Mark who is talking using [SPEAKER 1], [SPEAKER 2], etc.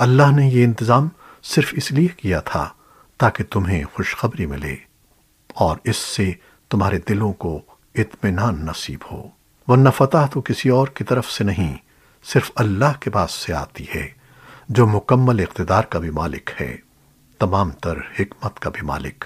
[SPEAKER 1] اللہ نے یہ انتظام صرف اس لیے کیا تھا تاکہ تمہیں خوشخبری ملے اور اس سے تمہارے دلوں کو اطمینان نصیب ہو۔ ورنہ فتح تو کسی اور کی طرف سے نہیں، صرف اللہ کے پاس سے آتی ہے، جو مکمل اقتدار کا بھی مالک ہے، تمام تر حکمت کا بھی مالک۔